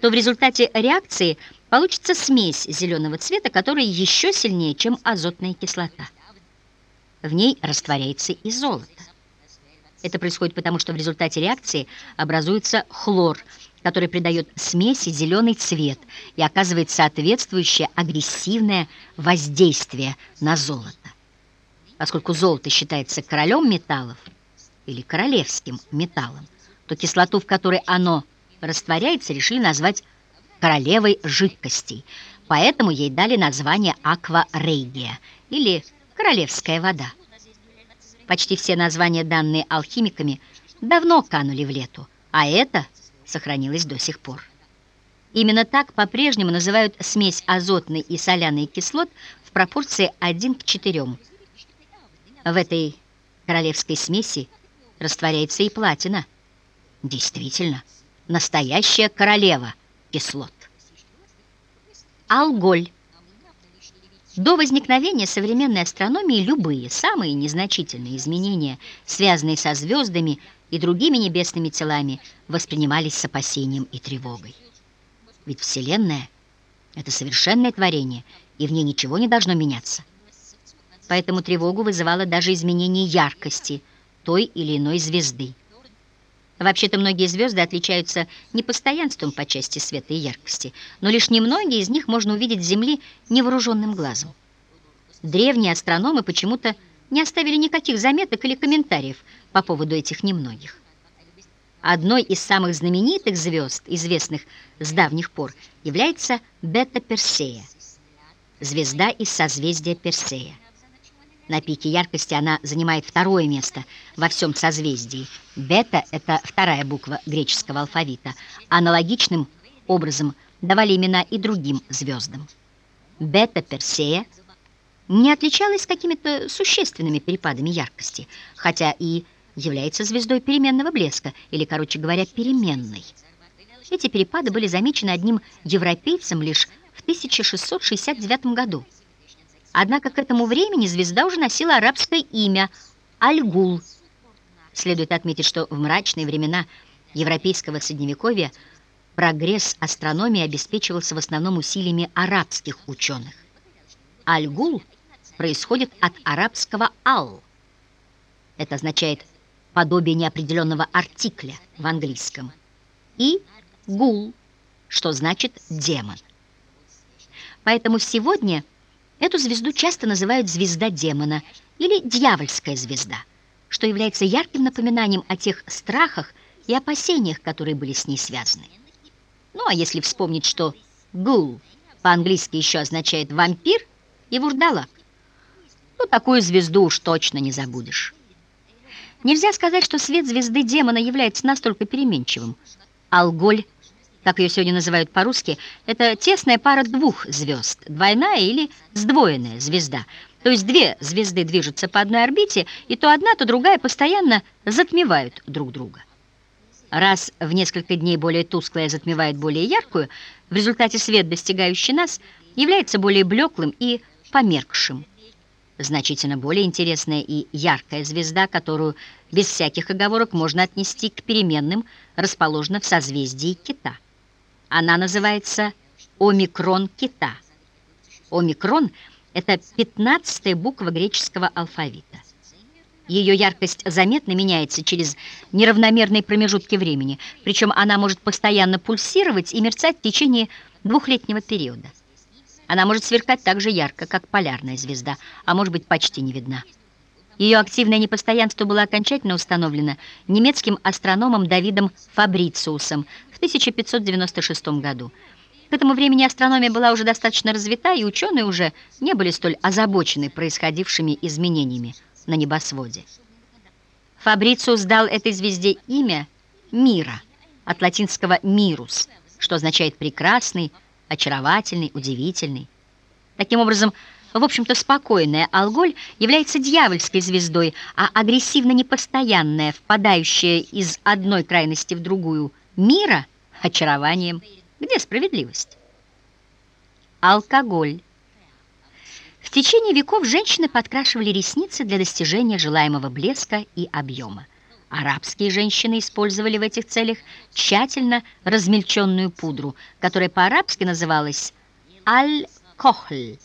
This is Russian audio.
то в результате реакции получится смесь зеленого цвета, которая еще сильнее, чем азотная кислота. В ней растворяется и золото. Это происходит потому, что в результате реакции образуется хлор, который придает смеси зеленый цвет и оказывает соответствующее агрессивное воздействие на золото. Поскольку золото считается королем металлов или королевским металлом, то кислоту, в которой оно растворяется, решили назвать королевой жидкостей, поэтому ей дали название акварейгия или королевская вода. Почти все названия, данные алхимиками, давно канули в лету, а это сохранилось до сих пор. Именно так по-прежнему называют смесь азотной и соляной кислот в пропорции 1 к 4. В этой королевской смеси растворяется и платина. Действительно, настоящая королева кислот. Алголь. До возникновения современной астрономии любые, самые незначительные изменения, связанные со звездами и другими небесными телами, воспринимались с опасением и тревогой. Ведь Вселенная — это совершенное творение, и в ней ничего не должно меняться. Поэтому тревогу вызывало даже изменение яркости той или иной звезды. Вообще-то многие звезды отличаются непостоянством по части света и яркости, но лишь немногие из них можно увидеть с Земли невооруженным глазом. Древние астрономы почему-то не оставили никаких заметок или комментариев по поводу этих немногих. Одной из самых знаменитых звезд, известных с давних пор, является Бета-Персея, звезда из созвездия Персея. На пике яркости она занимает второе место во всем созвездии. Бета — это вторая буква греческого алфавита. Аналогичным образом давали имена и другим звездам. Бета Персея не отличалась какими-то существенными перепадами яркости, хотя и является звездой переменного блеска, или, короче говоря, переменной. Эти перепады были замечены одним европейцем лишь в 1669 году. Однако к этому времени звезда уже носила арабское имя Альгул. Следует отметить, что в мрачные времена европейского средневековья прогресс астрономии обеспечивался в основном усилиями арабских ученых. Альгул происходит от арабского «ал». Это означает подобие неопределенного артикля в английском. И «гул», что значит «демон». Поэтому сегодня – Эту звезду часто называют звезда демона или дьявольская звезда, что является ярким напоминанием о тех страхах и опасениях, которые были с ней связаны. Ну а если вспомнить, что «гул» по-английски еще означает «вампир» и «вурдалак», ну такую звезду уж точно не забудешь. Нельзя сказать, что свет звезды демона является настолько переменчивым. Алголь как ее сегодня называют по-русски, это тесная пара двух звезд, двойная или сдвоенная звезда. То есть две звезды движутся по одной орбите, и то одна, то другая постоянно затмевают друг друга. Раз в несколько дней более тусклая затмевает более яркую, в результате свет, достигающий нас, является более блеклым и померкшим. Значительно более интересная и яркая звезда, которую без всяких оговорок можно отнести к переменным, расположена в созвездии Кита. Она называется омикрон кита. Омикрон – это пятнадцатая буква греческого алфавита. Ее яркость заметно меняется через неравномерные промежутки времени, причем она может постоянно пульсировать и мерцать в течение двухлетнего периода. Она может сверкать так же ярко, как полярная звезда, а может быть почти не видна. Ее активное непостоянство было окончательно установлено немецким астрономом Давидом Фабрициусом в 1596 году. К этому времени астрономия была уже достаточно развита, и ученые уже не были столь озабочены происходившими изменениями на небосводе. Фабрициус дал этой звезде имя Мира, от латинского «мирус», что означает «прекрасный», «очаровательный», «удивительный». Таким образом, в общем-то, спокойная Алголь является дьявольской звездой, а агрессивно-непостоянная, впадающая из одной крайности в другую, мира – очарованием. Где справедливость? Алкоголь. В течение веков женщины подкрашивали ресницы для достижения желаемого блеска и объема. Арабские женщины использовали в этих целях тщательно размельченную пудру, которая по-арабски называлась аль-кохль.